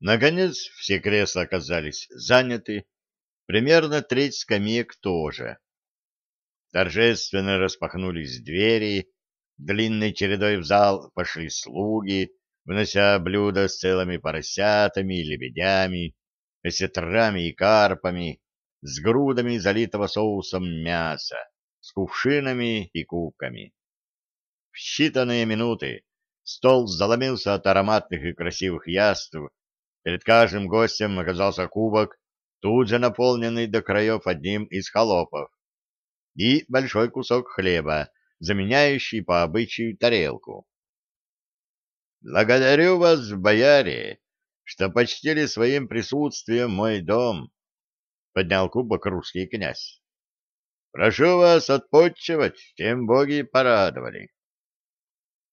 Наконец все кресла оказались заняты, примерно треть скамеек тоже. Торжественно распахнулись двери, длинной чередой в зал пошли слуги, внося блюда с целыми поросятами лебедями, осетрами и карпами, с грудами залитого соусом мяса, с кувшинами и кубками. В считанные минуты стол заломился от ароматных и красивых яств, Перед каждым гостем оказался кубок, тут же наполненный до краев одним из холопов, и большой кусок хлеба, заменяющий по обычаю тарелку. «Благодарю вас, бояре, что почтили своим присутствием мой дом», — поднял кубок русский князь. «Прошу вас отпочивать, тем боги порадовали».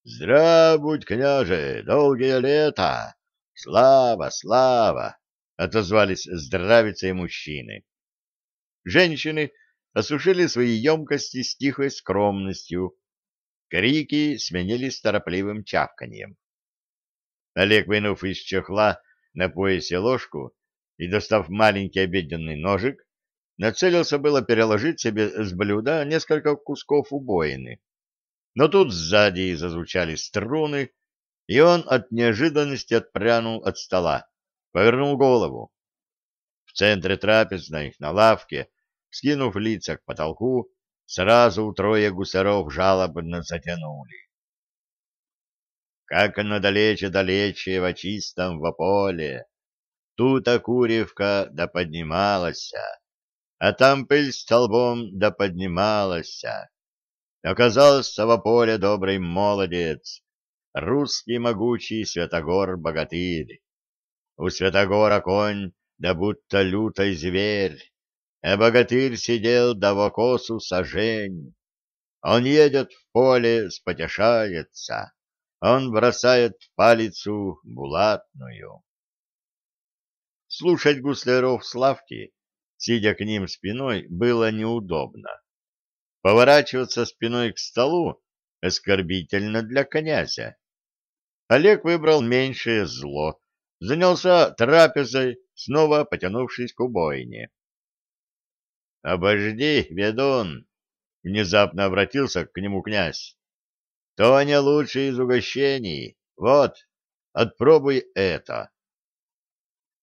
«Здравствуй, будь, княже, долгие лета!» «Слава, слава!» — отозвались здравицы и мужчины. Женщины осушили свои емкости с тихой скромностью. Крики сменились торопливым чавканьем. Олег, вынув из чехла на поясе ложку и достав маленький обеденный ножик, нацелился было переложить себе с блюда несколько кусков убоины. Но тут сзади зазвучали струны, и он от неожиданности отпрянул от стола, повернул голову. В центре трапезной, на лавке, скинув лица к потолку, сразу трое гусаров жалобно затянули. Как оно далече-далече в чистом вополе, тут окуревка да поднималась, а там пыль столбом да поднималась. Оказался в поле добрый молодец, русский могучий Святогор-богатырь. У Святогора конь, да будто лютый зверь, а богатырь сидел да в окосу сажень. Он едет в поле, спотешается, он бросает палицу булатную. Слушать гусляров Славки, сидя к ним спиной, было неудобно. Поворачиваться спиной к столу оскорбительно для князя. Олег выбрал меньшее зло, занялся трапезой, снова потянувшись к убойне. — Обожди, ведун! — внезапно обратился к нему князь. — То не лучше из угощений. Вот, отпробуй это.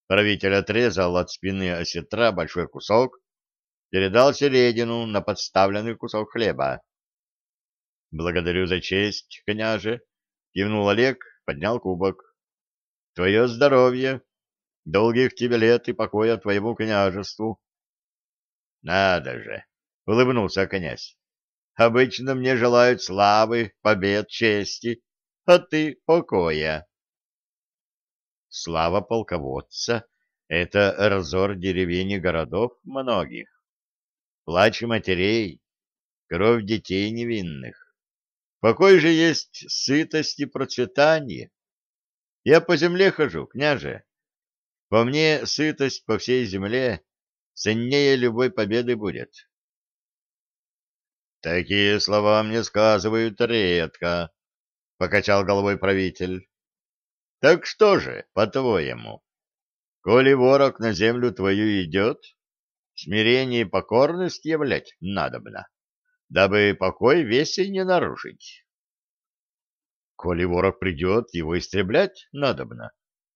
Правитель отрезал от спины осетра большой кусок, передал середину на подставленный кусок хлеба. — Благодарю за честь, княже, — кивнул Олег, поднял кубок. — Твое здоровье, долгих тебе лет и покоя твоему княжеству. — Надо же! — улыбнулся князь. — Обычно мне желают славы, побед, чести, а ты покоя. Слава полководца — это разор деревень и городов многих, плач матерей, кровь детей невинных. Покой же есть сытость и процветание. Я по земле хожу, княже. По мне сытость по всей земле ценнее любой победы будет. Такие слова мне сказывают редко, — покачал головой правитель. Так что же, по-твоему, коли ворог на землю твою идет, смирение и покорность являть надобно? Дабы покой весе не нарушить. Коли ворог придет, его истреблять надобно,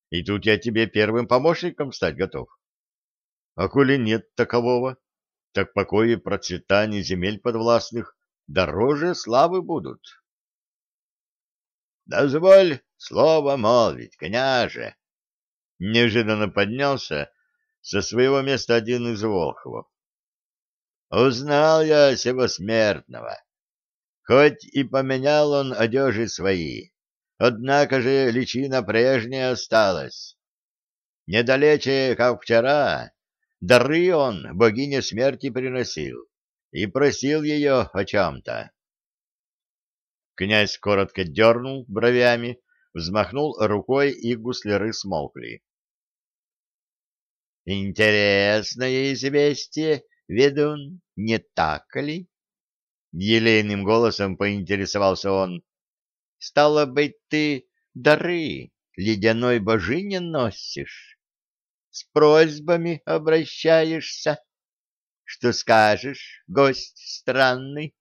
и тут я тебе первым помощником стать готов. А коли нет такового, так покой и процветание земель подвластных дороже славы будут. Дозволь слово молвить, княже. Неожиданно поднялся со своего места один из волхвов. Узнал я сего смертного. Хоть и поменял он одежи свои, однако же личина прежняя осталась. Недалече, как вчера, дары он богине смерти приносил и просил ее о чем-то. Князь коротко дернул бровями, взмахнул рукой, и гусляры смолкли. «Интересное известие!» Ведун, не так ли? Елейным голосом поинтересовался он. Стало быть, ты дары ледяной божине носишь? С просьбами обращаешься? Что скажешь, гость странный?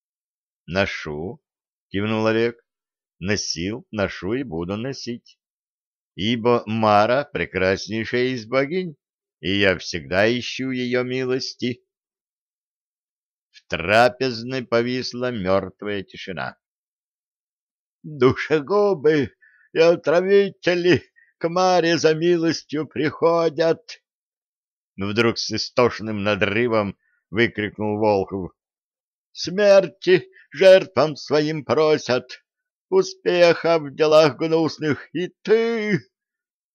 — Ношу, — кивнул Олег. — Носил, ношу и буду носить. Ибо Мара — прекраснейшая из богинь, и я всегда ищу ее милости. В трапезной повисла мертвая тишина. — Душегубы и отравители к Маре за милостью приходят! Вдруг с истошным надрывом выкрикнул Волхов. «Смерти жертвам своим просят, успеха в делах гнусных, и ты,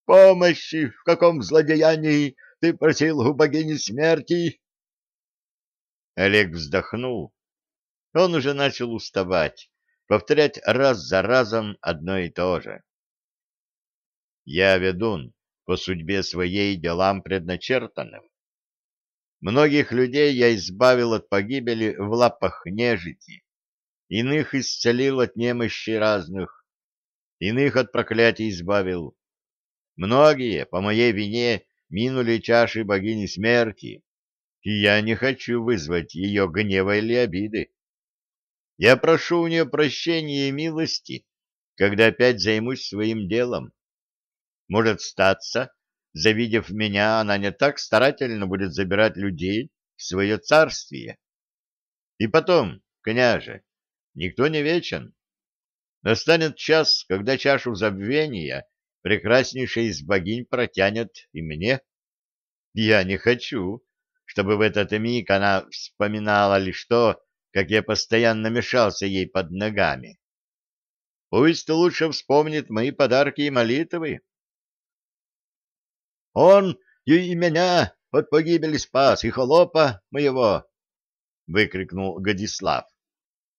помощи в каком злодеянии ты просил у богини смерти?» Олег вздохнул. Он уже начал уставать, повторять раз за разом одно и то же. «Я ведун, по судьбе своей делам предначертанным. Многих людей я избавил от погибели в лапах нежити, иных исцелил от немощи разных, иных от проклятий избавил. Многие, по моей вине, минули чаши богини смерти, и я не хочу вызвать ее гнева или обиды. Я прошу у нее прощения и милости, когда опять займусь своим делом. Может статься, завидев меня, она не так старательно будет забирать людей в свое царствие. И потом, княже, никто не вечен. Настанет час, когда чашу забвения прекраснейшая из богинь протянет и мне. Я не хочу, чтобы в этот миг она вспоминала лишь то, как я постоянно мешался ей под ногами. Пусть лучше вспомнит мои подарки и молитвы, он и меня от погибели спас, и холопа моего! — выкрикнул Годислав.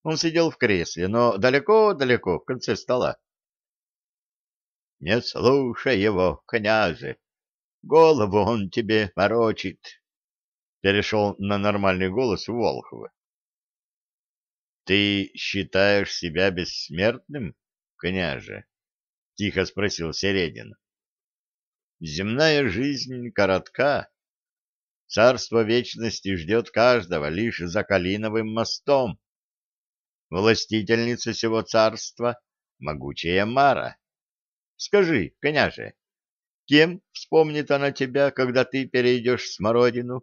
Он сидел в кресле, но далеко-далеко в конце стола. — Не слушай его, княже, голову он тебе морочит, — перешел на нормальный голос Волхова. — Ты считаешь себя бессмертным, княже? — тихо спросил Середин. Земная жизнь коротка. Царство вечности ждет каждого лишь за Калиновым мостом. Властительница сего царства — могучая Мара. Скажи, княже, кем вспомнит она тебя, когда ты перейдешь смородину?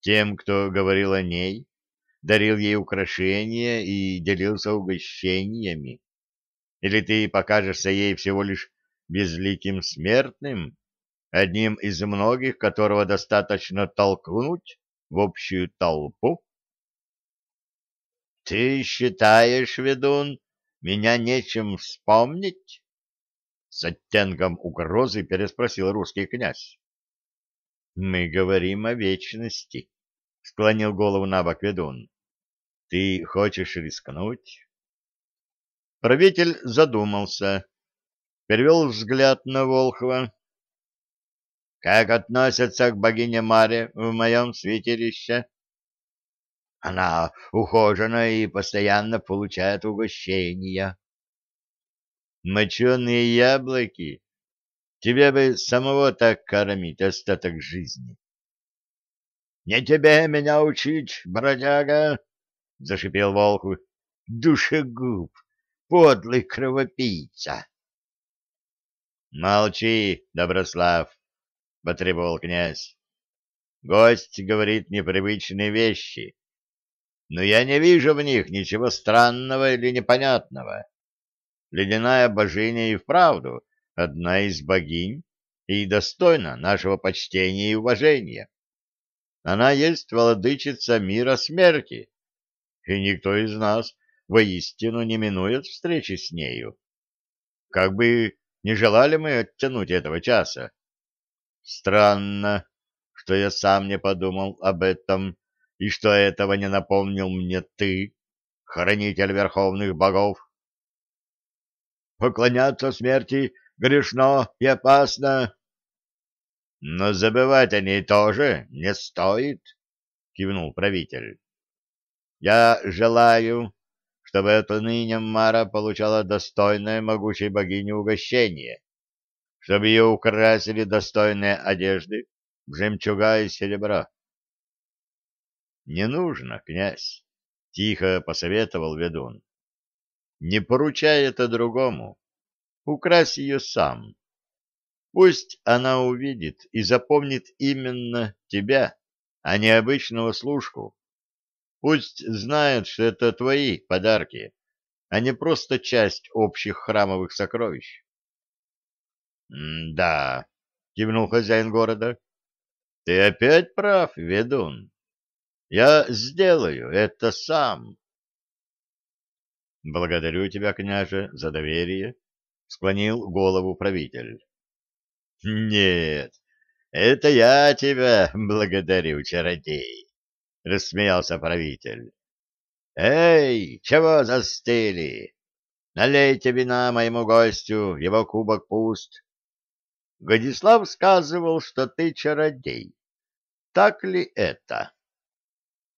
Тем, кто говорил о ней, дарил ей украшения и делился угощениями? Или ты покажешься ей всего лишь безликим смертным, одним из многих, которого достаточно толкнуть в общую толпу? — Ты считаешь, ведун, меня нечем вспомнить? — с оттенком угрозы переспросил русский князь. — Мы говорим о вечности, — склонил голову на бок ведун. — Ты хочешь рискнуть? Правитель задумался перевел взгляд на Волхова. «Как относятся к богине Маре в моем святилище?» «Она ухожена и постоянно получает угощения». «Моченые яблоки? Тебе бы самого так кормить остаток жизни». «Не тебе меня учить, бродяга!» — зашипел Волхв. «Душегуб, подлый кровопийца!» Молчи, Доброслав, потребовал князь. Гость говорит непривычные вещи, но я не вижу в них ничего странного или непонятного. Ледяная богиня и вправду одна из богинь и достойна нашего почтения и уважения. Она есть владычица мира смерти, и никто из нас воистину не минует встречи с нею. Как бы не желали мы оттянуть этого часа? Странно, что я сам не подумал об этом, и что этого не напомнил мне ты, хранитель верховных богов. Поклоняться смерти грешно и опасно. Но забывать о ней тоже не стоит, кивнул правитель. Я желаю, чтобы эта ныне Мара получала достойное могучей богини угощение, чтобы ее украсили достойные одежды, жемчуга и серебра. — Не нужно, князь, — тихо посоветовал ведун. — Не поручай это другому. Укрась ее сам. Пусть она увидит и запомнит именно тебя, а не обычного служку. Пусть знает, что это твои подарки, а не просто часть общих храмовых сокровищ. — Да, — кивнул хозяин города, — ты опять прав, ведун. Я сделаю это сам. — Благодарю тебя, княже, за доверие, — склонил голову правитель. — Нет, это я тебя благодарю, чародей, — рассмеялся правитель. — Эй, чего застыли? Налейте вина моему гостю, его кубок пуст. Годислав сказывал, что ты чародей. Так ли это?